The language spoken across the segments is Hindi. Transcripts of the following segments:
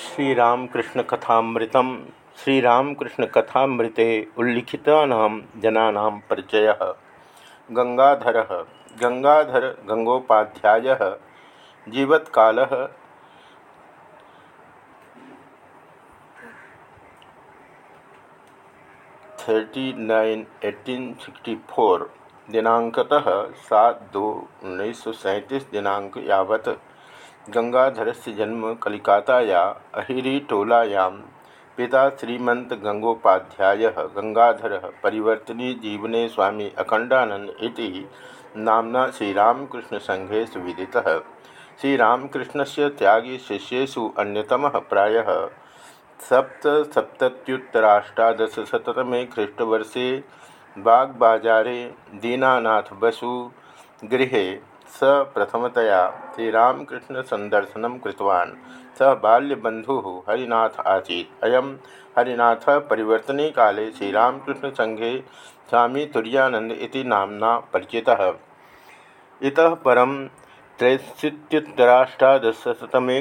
श्रीरामकृष्ण कथामृतम श्रीरामकृष्ण कथामृते उल्लिखितानां जनानां परिचयः। गंगाधरः, गंगाधर गंगोपाध्यायः, जीवत्कालः। Thirty nine, eighteen sixty four दिनांकतः सात दो उन्नीस सौ सैंतीस दिनांक यावत्। गंगाधर से जन्म कलिकाताया, अहिरीटोलायां। पिता श्रीमंत गंगोपाध्याय, गंगाधर परिवर्तनी जीवने स्वामी अखंडानंद इति संघे सुविदितः। श्रीरामकृष्ण से त्यागी शिष्यु अन्यतम प्रायः। सप्तसप्तत्युत्तराष्टादशशततमे ख्रीष्टवर्षे बागबाजारे दीनानाथ बसु गृह स प्रथमतया श्रीरामकृष्ण संदर्शन कृतवान्। स बाल्यबंधु हरिनाथ आसीत्। अयम हरिनाथ परिवर्तने काले श्रीरामकृष्ण संघे स्वामी तुरानंद इति नामना परिचितः। इतः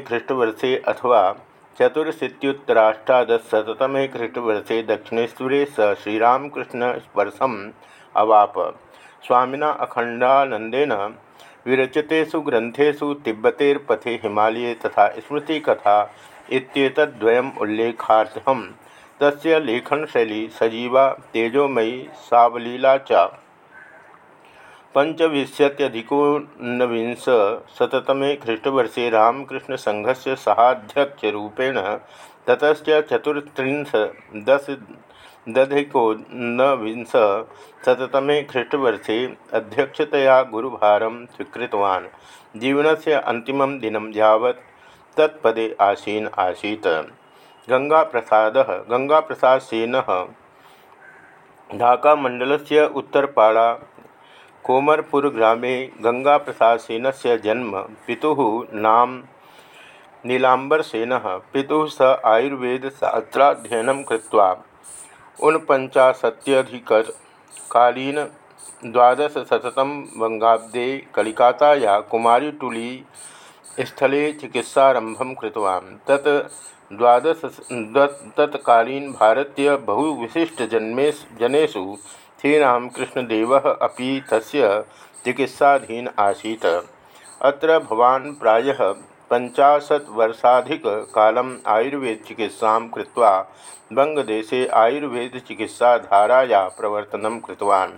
ख्रीष्टवर्षे अथवा चतुरशीत्युत्तराष्टादशतमे ख्रीष्टवर्षे दक्षिणेश्वरे स श्रीरामकृष्ण स्पर्शम अवाप। स्वामिना अखंडानंदेन विरचितेषु ग्रंथेषु तिब्बतेर्पथे हिमालये तथा स्मृतिकथा इत्येतद्वयम् उल्लेखार्थं तस्य लेखनशैली सजीवा, तेजोमयी, सावलीला च। पंचविंशत्यधिकोनविंशततमे ख्रीष्टवर्षे रामकृष्णसङ्घस्य सहाध्यक्षरूपेण ततश्च चतुस्त्रिंशदधिकोनविंशततमे ख्रीष्टवर्षे अध्यक्षतया गुरुभारं स्वीकृतवान्। जीवनस्य अन्तिमं दिनं यावत् तत्पदे आसीन आसीत्। गङ्गाप्रसादः गङ्गाप्रसादसेनः ढाकामण्डलस्य उत्तरपाड़ा कोमरपुरग्रामे गङ्गाप्रसादसेन से जन्म पितुः नाम नीलाम्बरसेनः। पितुः स आयुर्वेदशास्त्राध्ययनं कृत्वा ऊनपञ्चाशत्यधिककालीन द्वादशशततम वङ्गाब्दे कलिकाताया कुमारीटुली स्थले चिकित्सारम्भं कृतवान्। तत् द्वादश तत्कालीन भारतीय बहुविशिष्टजन्मेषु जनेषु श्रीरामकृष्णदेव अभी तस्य चिकित्साधीन आसीत्। अत्र भवान् प्रायः पञ्चाशत्वर्षाधिककालम् आयुर्वेदचिकित्सां कृत्वा वङ्गदेशे प्रवर्तनं कृतवान्।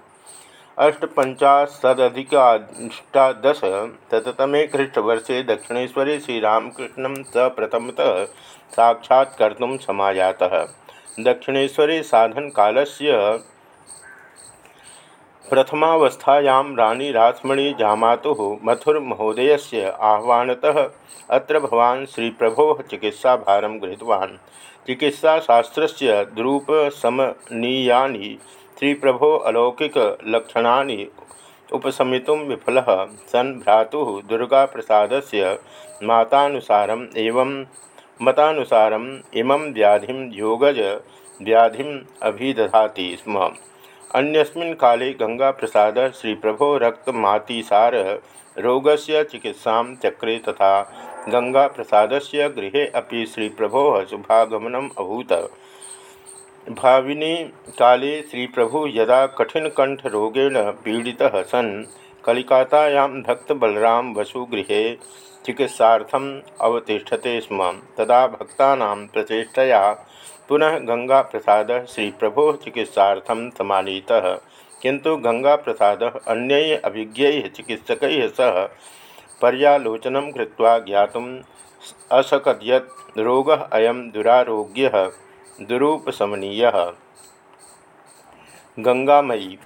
अष्टपञ्चाशदधिकाष्टादशशततमे ख्रीष्टवर्षे दक्षिणेश्वरे श्रीरामकृष्ण स प्रथमतः साक्षात्कर्तुं समायातः। दक्षिणेश्वरे साधनकालस्य प्रथमावस्थायां रानी रासमणी जामातुः मथुरमहोदयस्य आह्वानतः अत्र भवान् श्रीप्रभोः चिकित्साभारं गृहीतवान्। चिकित्साशास्त्रस्य द्रूपशमनीयानि श्रीप्रभो अलौकिकलक्षणानि उपशमितुं विफलः। सन् भ्रातुः दुर्गाप्रसादस्य मातानुसारम् एवं मतानुसारम् इमं व्याधिं योगज व्याधिम् अभिदधाति स्म। अन्यस्मिन् काले गंगाप्रसाद श्रीप्रभो रक्तमातिसार रोगस्य चिकित्सां चक्रे तथा गंगाप्रसादस्य गृहे अपि श्रीप्रभोः शुभागमनम् अभूत्। भाविनी काले श्रीप्रभु यदा कठिनकण्ठरोगेण पीडितः सन्, कलिकातायां भक्तबलराम वसुगृहे चिकित्सार्थम् अवतिष्ठते स्म। तदा भक्तानां प्रचेष्टया पुनः गंगा प्रसाद श्री प्रभो चिकित्सा समानीत। किंतु गंगा प्रसाद अन्य अभिज्ञ चिकित्सक सह पर्यालोचन ज्ञात अशकत रोग अयम दुरारोग्य, दुरूपशमनीय। गंगामयी।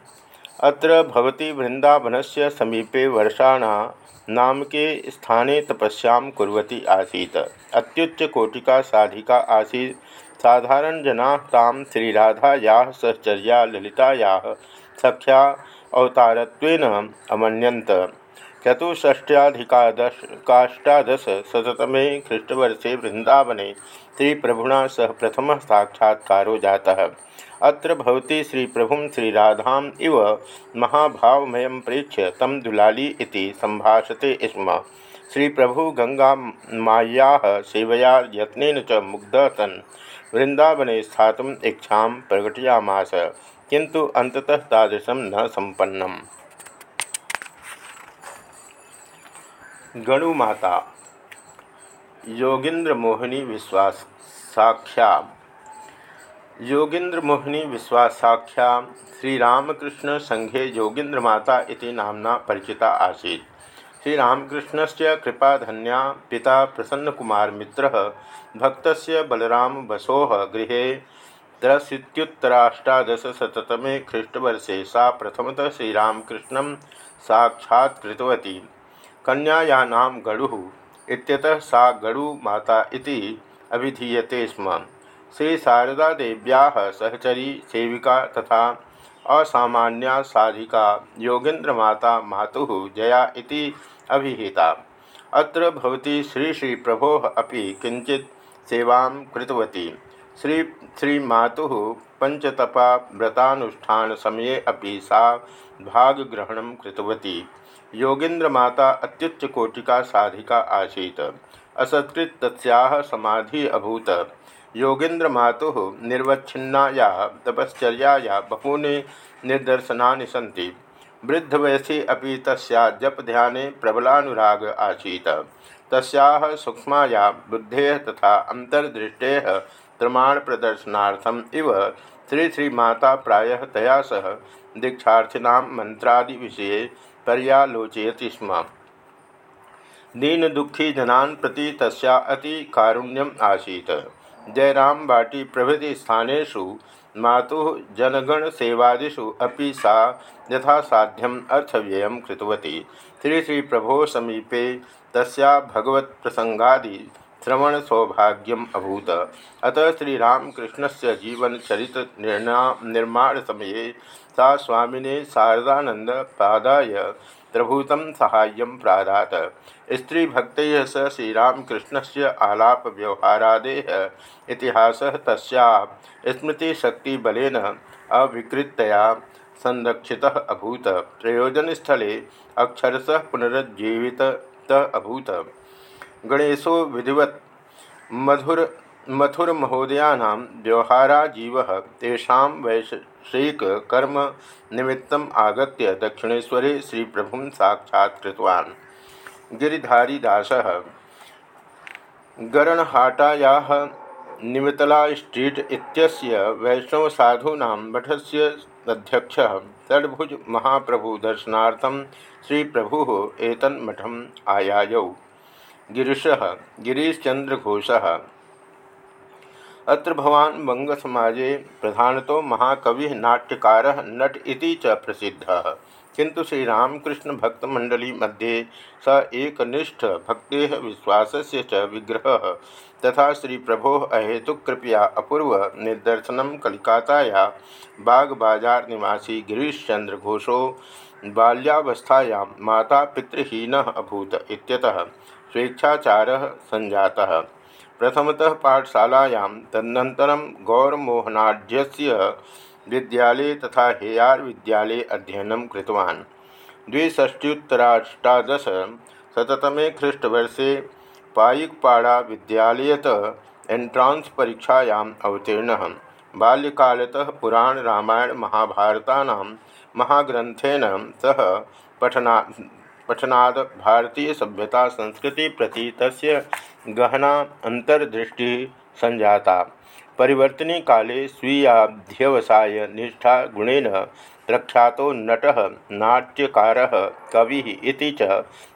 अत्र भवती वृंदावनस्य समीपे वर्षाणा नामके स्थाने तपस्या कुर्वती आसीत्। अत्युच्चकोटिका साधिका आसीत्। साधारण जना ताम श्रीराधाया सहचर्या ललिताया सख्या अवतारत्वेन अमन्यन्त। चतुष्टयाधिकाष्टादशतमे ख्रीष्टवर्षे वृंदावने श्रीप्रभुना सह प्रथम साक्षात्कारो जाता। अत्र भवती श्रीप्रभुं श्रीराधाम् इव महाभावमयं प्रेक्ष्य तम दुलाली इति सम्भाषते स्म। श्री प्रभु गंगा माया सेवया यत्न च मुग्ध सन् वृंदावने स्थातुम इच्छा प्रकटयामास किंतु अंततः तादृशम न संपन्नम गणुमाता योगींद्र मोहिनी विश्वास साख्या। योगींद्र मोहिनी विश्वासाख्या श्रीरामकृष्ण संघे योगींद्र माता इति नामना परिचिता आसीत्। श्रीरामकृष्णस्य कृपाधन्या पिता प्रसन्नकुमार मित्र भक्त बलराम बसो गृह त्रशीत्युत्तराष्टादशतमे ख्रीष्टवर्षे सा प्रथमतः श्रीरामकृष्ण साक्षात्तवती कन्याया नाम गणु इत्यतः सा गणु माता इति स्म। श्री शारदा देव्या सहचरी, सेविका तथा असामान्या साधिका योगेन्द्र माता मातु जया इति अभिहिता अत्र भवती श्री श्री प्रभो अपि किंचित सेवां कृतवती। श्री श्री मातु पंचतपा व्रतानुष्ठान समये अपि सा भागग्रहण कृतवती। योगेन्द्र माता अत्युच्चकोटिका साधिका आसीत्। असत्कृत तस्याः समाधि अभूत। योगेन्द्र मातु निर्वच्छिन्नाया, तपश्चर्याया बहूनि निदर्शनानि सन्ति। वृद्धवयसि अपि तस्या जप ध्याने प्रबलानुराग आसीत्। तस्याः सूक्ष्माया बुद्धेः तथा अन्तर्दृष्टेः प्रमाणप्रदर्शनार्थम् इव श्री श्री माता प्रायः तया सह दीक्षार्थिनां मन्त्रादिविषये पर्यालोचयति स्म। दीन दुखी जनान् प्रति तस्या अति कारुण्यम आसीत्। जयराम बाटी प्रभृति स्थानेषु मातुः जनगण सेवादिषु अपि सा यथासाध्यम अर्थव्ययं कृतवती। श्री श्री प्रभो समीपे तस्या भगवत प्रसंगादि श्रवण सौभाग्यम अभूत। अतः श्रीरामकृष्ण से जीवन चरित निर्माण समय सा स्वामिने शारदानंद पादाय प्रभूत सहाय प्रादात। स्त्रीभक्त स श्रीरामकृष्ण से आलाप व्यवहारादे इतिहास तस्या। स्मृतिशक्तिबलेन अविकृतया संरक्षित अभूत। प्रयोजनस्थले अक्षरश पुनरुज्जीवित अभूत। गणेशो विधिवत मधुर मथुर महोदयानां व्यवहाराजीव। तेषां वैषयिक कर्म निमित्तम् आगत्य दक्षिणेश्वरे श्री प्रभु साक्षात्कृतवान् गिरिधारीदासः गरणहाटायाः निमितला स्ट्रीट इत्यस्य वैष्णवसाधूनां मठस्य अध्यक्षः, षड्भुज महाप्रभु दर्शनार्थं श्री प्रभु एतन्मठम् आयायौ। गिरीश गिरीशचंद्र घोष अत्र भवान् वंगसमाजे प्रधानतो महाकवि नाट्यकार नट इति च प्रसिद्धः। किंतु श्रीरामकृष्ण भक्तमंडली मध्ये स एकनिष्ठ भक्ते विश्वास से विग्रह। तथा श्री प्रभो अहेतुकृपया अपूर्व निर्दर्शन कलिकाताया बाग बाज़ार निवासी गिरीशचंद्र घोषो बाल्यावस्थायां माता पितृहीन अभूत स्वेच्छाचार संजाता। प्रथमतः पाठशालायां तदनन्तरं गौरमोहनाढ्यस्य विद्यालये तथा हेयार विद्यालये अध्ययनं कृतवान्। द्विषष्ट्युत्तराष्टादशशततमे ख्रीष्टवर्षे पायिकपाड़ा विद्यालयत एंट्रांस परीक्षायाम् अवतीर्णः। बाल्यकालतः पुराण रामायण महाभारतानां महाग्रंथेन सह पठना पठनाद भारतीय सभ्यता संस्कृति प्रति तस्य गहना अंतर्दृष्टि संजाता। परिवर्तने काले स्वीयाध्यवसाय निष्ठा गुणेन प्रख्यातो नटः नाट्यकारः कविः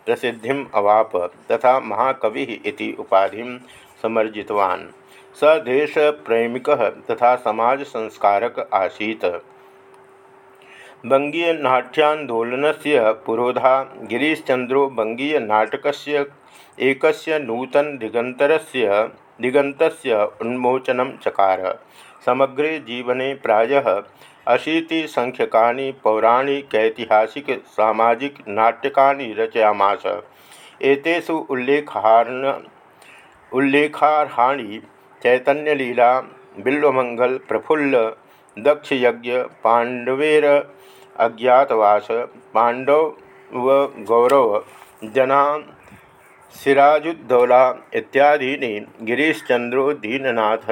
प्रसिद्धिम् अवाप, तथा महाकविः उपाधिं समर्जितवान्। स देशप्रेमिकः तथा समाज संस्कारक आसीत्। से पुरोधा गिरीशचंद्रो बंगीय नाटकस्य एकस्य नूतन दिगंतरस्य दिगंतस्य उन्मोचनं चकार। समग्रे जीवने प्रायः अशीतिसंख्यकानि पौराणिकैतिहासिक सामाजिक, नाट्यकानि रचयामास। एतेषु उल्लेखार्ण उल्लेखार्हाणि चैतन्यलीला बिल्वमंगल प्रफुल्ल, दक्षयज्ञ पांडवेर अज्ञातवास पांडव व गौरव जना सिराजुद्दौला इत्यादीनि गिरीशचंद्रो दीननाथ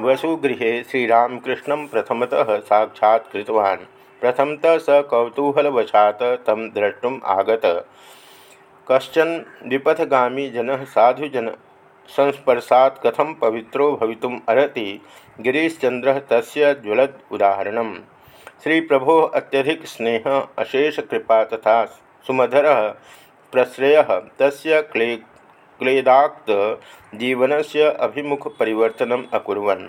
वसुगृह श्रीरामकृष्ण प्रथमतः साक्षात् कृतवान्। प्रथमतः स कौतूहलवशा तम द्रष्टुम आगत। कशन विपथगामी जन साधुजन संस्पर्शा कथम पवित्रो भवितुम अर्हति गिरीशचंद्र तस्य उदाहरण श्री प्रभो अत्यधिक स्नेह, अशेष कृपा तथा सुमधर प्रश्रय। तस्य क्ले, क्लेदाक्त जीवन से अभिमुख परिवर्तनम अकुर्वन्।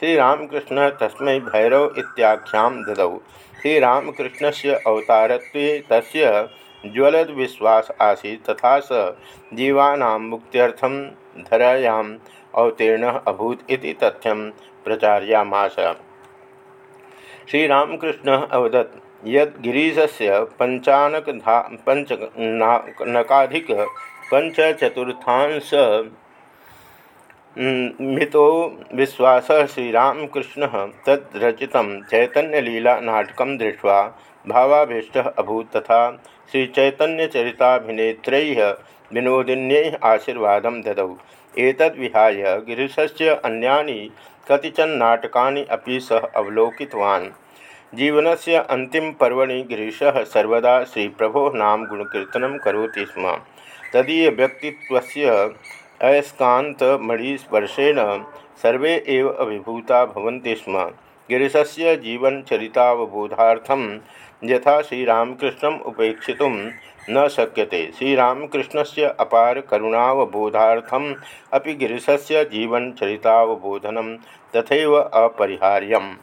श्रीरामकृष्ण तस्म भैरव इत्याख्यां ददौ। श्रीरामकृष्ण से अवतारत्वे ज्वलद विश्वास आसी तथा स जीवानां मुक्त्यर्थम धरायाम अवतीर्ण अभूत इति तथ्यम प्रचार्यामास। श्रीरामकृष्ण अवदत्। यद गिरीशस्य पंचानक पंचनकाधिक पंचचतुर्थांश मितो विश्वास श्रीरामकृष्ण तद्रचित चैतन्यलीला नाटक दृष्ट्वा भावाभीष्ट अभूत तथा श्रीचैतन्यचरिताभिनेत्र विनोदिन्यै आशीर्वाद ददौ। एतद्विहाय गिरीशस्य अन्यानि कतिचन नाटकानि अपि सः अवलोकितवान्। जीवनस्य अन्तिमपर्वणि गिरीशः सर्वदा श्रीप्रभोः नाम गुणकीर्तन करोति स्म। तदीयव्यक्तित्वस्य अयस्कान्तमणिस्पर्शेन सर्वे एव अभिभूता भवन्ति स्म। गिरीशस्य जीवनचरितावबोधार्थं यथा श्रीरामकृष्णम् उपेक्षितुं न शक्यते। श्रीरामकृष्ण से अपार करुणावबोधार्थम से जीवन चरितावबोधन तथा अपरिहार्यम।